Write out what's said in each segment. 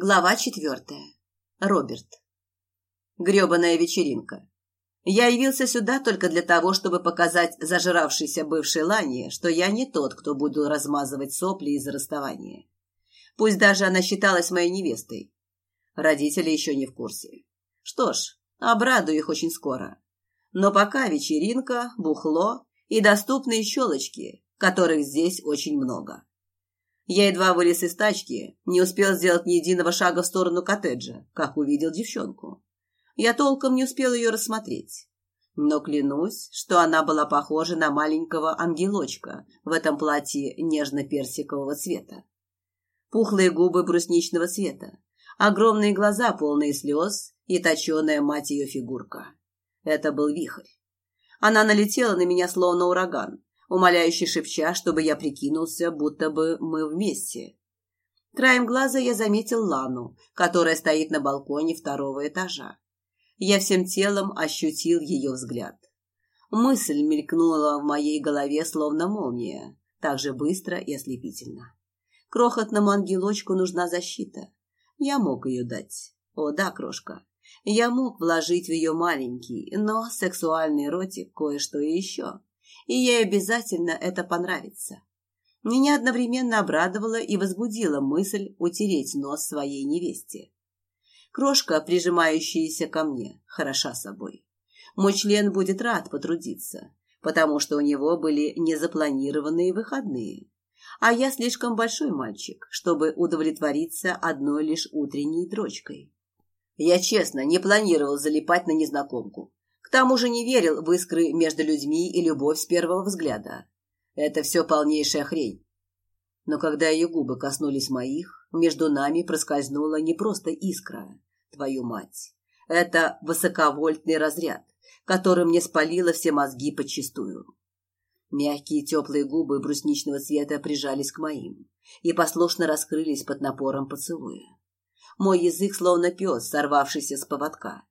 Глава четвертая. Роберт. Грёбаная вечеринка. Я явился сюда только для того, чтобы показать зажравшейся бывшей Лане, что я не тот, кто буду размазывать сопли из-за расставания. Пусть даже она считалась моей невестой. Родители еще не в курсе. Что ж, обрадую их очень скоро. Но пока вечеринка, бухло и доступные щелочки, которых здесь очень много. Я едва вылез из тачки, не успел сделать ни единого шага в сторону коттеджа, как увидел девчонку. Я толком не успел ее рассмотреть. Но клянусь, что она была похожа на маленького ангелочка в этом платье нежно-персикового цвета. Пухлые губы брусничного цвета, огромные глаза, полные слез, и точеная мать ее фигурка. Это был вихрь. Она налетела на меня словно ураган, умоляюще шепча, чтобы я прикинулся, будто бы мы вместе. Краем глаза я заметил Лану, которая стоит на балконе второго этажа. Я всем телом ощутил ее взгляд. Мысль мелькнула в моей голове, словно молния, так же быстро и ослепительно. Крохотному ангелочку нужна защита. Я мог ее дать. О, да, крошка. Я мог вложить в ее маленький, но сексуальный ротик кое-что еще и ей обязательно это понравится. Меня одновременно обрадовала и возбудила мысль утереть нос своей невесте. Крошка, прижимающаяся ко мне, хороша собой. Мой член будет рад потрудиться, потому что у него были незапланированные выходные. А я слишком большой мальчик, чтобы удовлетвориться одной лишь утренней дрочкой. Я честно не планировал залипать на незнакомку. К тому же не верил в искры между людьми и любовь с первого взгляда. Это все полнейшая хрень. Но когда ее губы коснулись моих, между нами проскользнула не просто искра, твою мать. Это высоковольтный разряд, которым мне спалило все мозги подчистую. Мягкие теплые губы брусничного цвета прижались к моим и послушно раскрылись под напором поцелуя. Мой язык словно пес, сорвавшийся с поводка.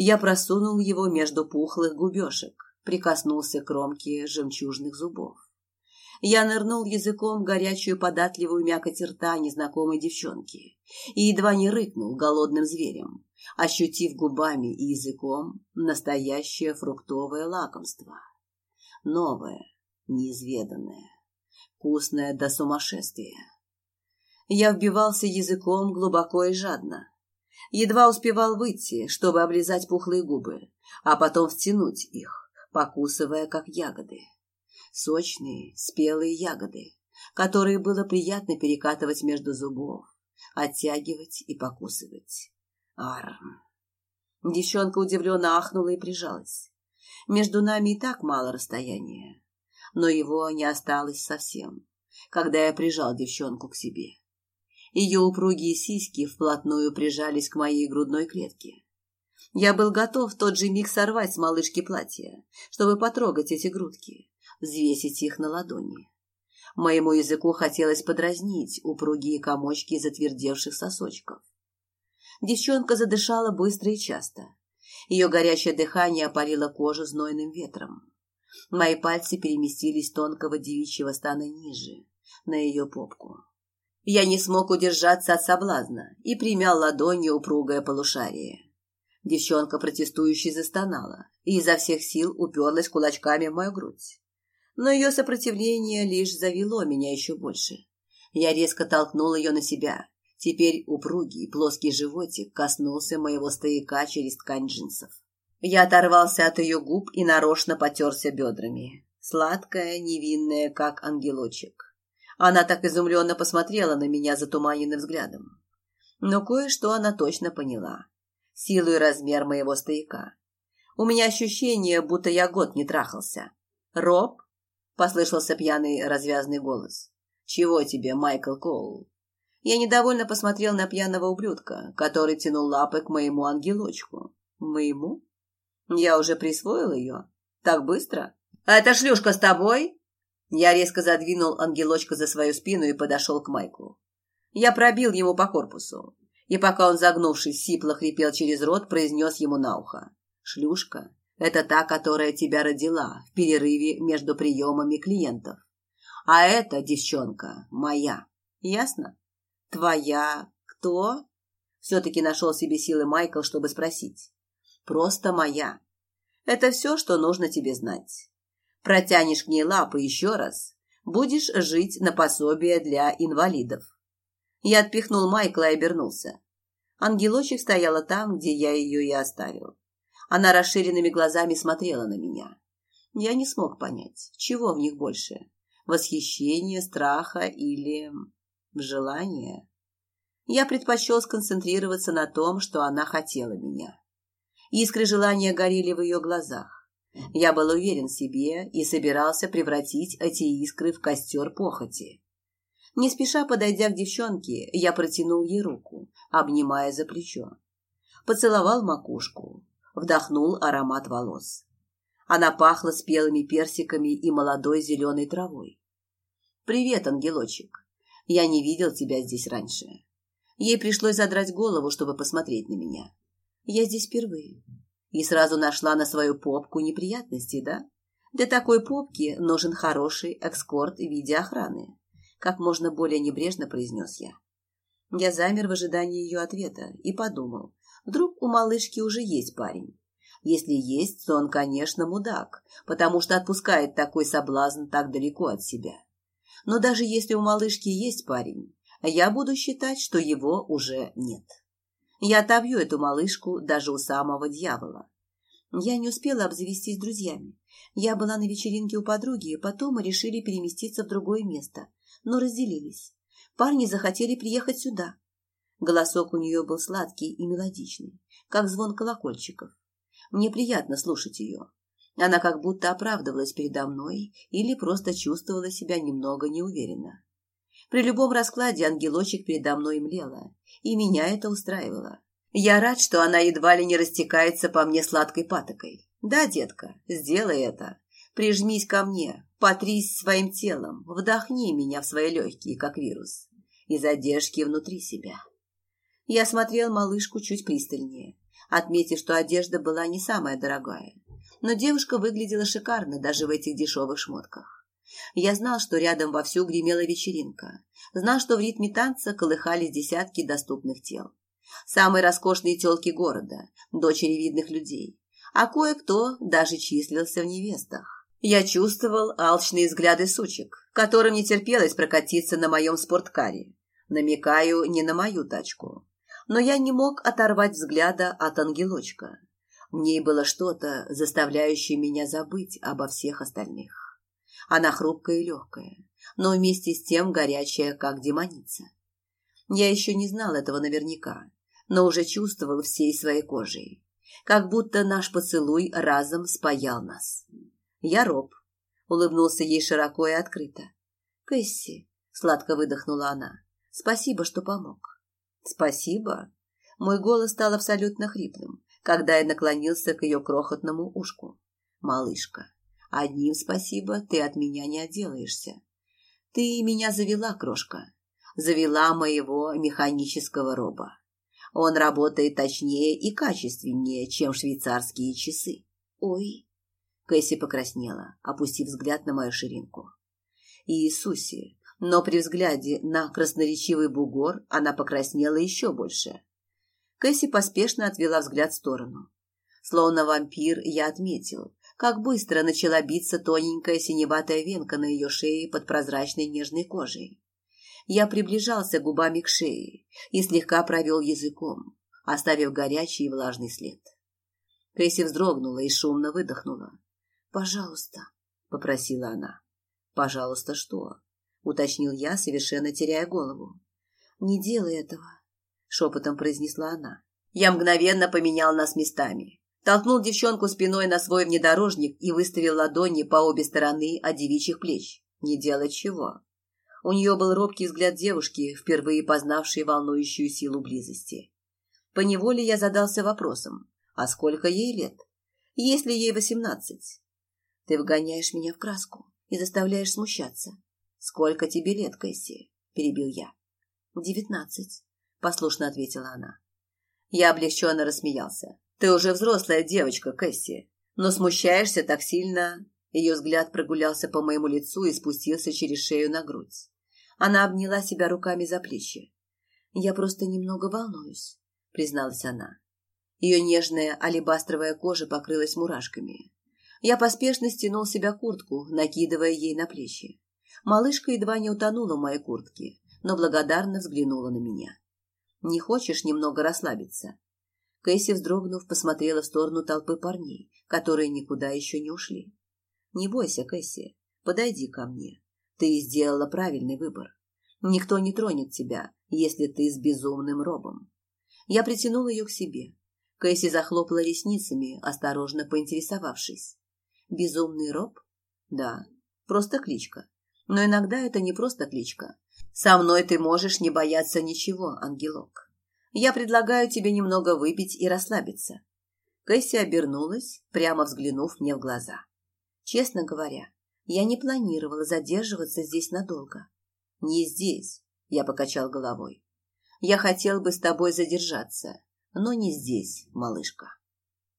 Я просунул его между пухлых губешек, прикоснулся к кромке жемчужных зубов. Я нырнул языком в горячую податливую мякоть рта незнакомой девчонки и едва не рыкнул голодным зверем, ощутив губами и языком настоящее фруктовое лакомство. Новое, неизведанное, вкусное до сумасшествия. Я вбивался языком глубоко и жадно, Едва успевал выйти, чтобы облизать пухлые губы, а потом втянуть их, покусывая, как ягоды. Сочные, спелые ягоды, которые было приятно перекатывать между зубов, оттягивать и покусывать. Арм. Девчонка удивленно ахнула и прижалась. Между нами и так мало расстояния, но его не осталось совсем, когда я прижал девчонку к себе. Ее упругие сиськи вплотную прижались к моей грудной клетке. Я был готов в тот же миг сорвать с малышки платье, чтобы потрогать эти грудки, взвесить их на ладони. Моему языку хотелось подразнить упругие комочки затвердевших сосочков. Девчонка задышала быстро и часто. Ее горячее дыхание опалило кожу знойным ветром. Мои пальцы переместились тонкого девичьего стана ниже, на ее попку. Я не смог удержаться от соблазна и примял ладонью упругое полушарие. Девчонка протестующе застонала и изо всех сил уперлась кулачками в мою грудь. Но ее сопротивление лишь завело меня еще больше. Я резко толкнул ее на себя. Теперь упругий плоский животик коснулся моего стояка через ткань джинсов. Я оторвался от ее губ и нарочно потерся бедрами. Сладкая, невинная, как ангелочек. Она так изумленно посмотрела на меня затуманенным взглядом. Но кое-что она точно поняла. Силу и размер моего стояка. У меня ощущение, будто я год не трахался. «Роб?» — послышался пьяный развязный голос. «Чего тебе, Майкл Коул?» Я недовольно посмотрел на пьяного ублюдка, который тянул лапы к моему ангелочку. «Моему?» «Я уже присвоил ее? Так быстро?» «А эта шлюшка с тобой?» Я резко задвинул ангелочка за свою спину и подошел к Майклу. Я пробил ему по корпусу, и пока он, загнувшись, сипло хрипел через рот, произнес ему на ухо. «Шлюшка, это та, которая тебя родила в перерыве между приемами клиентов. А эта девчонка моя. Ясно? Твоя кто? Все-таки нашел себе силы Майкл, чтобы спросить. Просто моя. Это все, что нужно тебе знать. Протянешь к ней лапы еще раз, будешь жить на пособие для инвалидов. Я отпихнул Майкла и обернулся. Ангелочек стояла там, где я ее и оставил. Она расширенными глазами смотрела на меня. Я не смог понять, чего в них больше – восхищение, страха или желание. Я предпочел сконцентрироваться на том, что она хотела меня. Искры желания горели в ее глазах. Я был уверен в себе и собирался превратить эти искры в костер похоти. Не спеша подойдя к девчонке, я протянул ей руку, обнимая за плечо. Поцеловал макушку, вдохнул аромат волос. Она пахла спелыми персиками и молодой зеленой травой. «Привет, ангелочек. Я не видел тебя здесь раньше». Ей пришлось задрать голову, чтобы посмотреть на меня. «Я здесь впервые». И сразу нашла на свою попку неприятности, да? Для такой попки нужен хороший экскорт в виде охраны. Как можно более небрежно произнес я. Я замер в ожидании ее ответа и подумал, вдруг у малышки уже есть парень. Если есть, то он, конечно, мудак, потому что отпускает такой соблазн так далеко от себя. Но даже если у малышки есть парень, я буду считать, что его уже нет. Я отобью эту малышку даже у самого дьявола. Я не успела обзавестись друзьями. Я была на вечеринке у подруги, потом мы решили переместиться в другое место, но разделились. Парни захотели приехать сюда. Голосок у нее был сладкий и мелодичный, как звон колокольчиков. Мне приятно слушать ее. Она как будто оправдывалась передо мной или просто чувствовала себя немного неуверенно. При любом раскладе ангелочек передо мной млела, и меня это устраивало. Я рад, что она едва ли не растекается по мне сладкой патокой. Да, детка, сделай это. Прижмись ко мне, потрись своим телом, вдохни меня в свои легкие, как вирус, и задержки внутри себя. Я смотрел малышку чуть пристальнее, отметив, что одежда была не самая дорогая. Но девушка выглядела шикарно даже в этих дешевых шмотках. Я знал, что рядом вовсю гремела вечеринка. Знал, что в ритме танца колыхались десятки доступных тел. Самые роскошные телки города, дочери видных людей. А кое-кто даже числился в невестах. Я чувствовал алчные взгляды сучек, которым не терпелось прокатиться на моем спорткаре. Намекаю не на мою тачку но я не мог оторвать взгляда от ангелочка. В ней было что-то, заставляющее меня забыть обо всех остальных. Она хрупкая и легкая, но вместе с тем горячая, как демоница. Я еще не знал этого наверняка, но уже чувствовал всей своей кожей, как будто наш поцелуй разом спаял нас. Я роб, улыбнулся ей широко и открыто. Кэсси, сладко выдохнула она, спасибо, что помог. «Спасибо». Мой голос стал абсолютно хриплым, когда я наклонился к ее крохотному ушку. «Малышка, одним спасибо ты от меня не отделаешься. Ты меня завела, крошка. Завела моего механического роба. Он работает точнее и качественнее, чем швейцарские часы. Ой!» Кэсси покраснела, опустив взгляд на мою ширинку. «Иисусе, но при взгляде на красноречивый бугор она покраснела еще больше. Кэсси поспешно отвела взгляд в сторону. Словно вампир, я отметил, как быстро начала биться тоненькая синеватая венка на ее шее под прозрачной нежной кожей. Я приближался губами к шее и слегка провел языком, оставив горячий и влажный след. Кэсси вздрогнула и шумно выдохнула. «Пожалуйста», — попросила она. «Пожалуйста, что?» уточнил я, совершенно теряя голову. Не делай этого, шепотом произнесла она. Я мгновенно поменял нас местами. Толкнул девчонку спиной на свой внедорожник и выставил ладони по обе стороны от девичьих плеч. Не делать чего. У нее был робкий взгляд девушки, впервые познавшей волнующую силу близости. Поневоле я задался вопросом, а сколько ей лет? Если ей восемнадцать? Ты вгоняешь меня в краску и заставляешь смущаться. «Сколько тебе лет, Кэсси?» – перебил я. «Девятнадцать», – послушно ответила она. Я облегченно рассмеялся. «Ты уже взрослая девочка, Кэсси, но смущаешься так сильно...» Ее взгляд прогулялся по моему лицу и спустился через шею на грудь. Она обняла себя руками за плечи. «Я просто немного волнуюсь», призналась она. Ее нежная алебастровая кожа покрылась мурашками. Я поспешно стянул себя куртку, накидывая ей на плечи. Малышка едва не утонула в моей куртке, но благодарно взглянула на меня. «Не хочешь немного расслабиться?» Кэсси, вздрогнув, посмотрела в сторону толпы парней, которые никуда еще не ушли. «Не бойся, Кэсси, подойди ко мне. Ты сделала правильный выбор. Никто не тронет тебя, если ты с безумным робом». Я притянул ее к себе. Кэсси захлопала ресницами, осторожно поинтересовавшись. «Безумный роб?» «Да, просто кличка. Но иногда это не просто кличка. Со мной ты можешь не бояться ничего, ангелок. Я предлагаю тебе немного выпить и расслабиться. Кэсси обернулась, прямо взглянув мне в глаза. Честно говоря, я не планировала задерживаться здесь надолго. Не здесь, я покачал головой. Я хотел бы с тобой задержаться, но не здесь, малышка.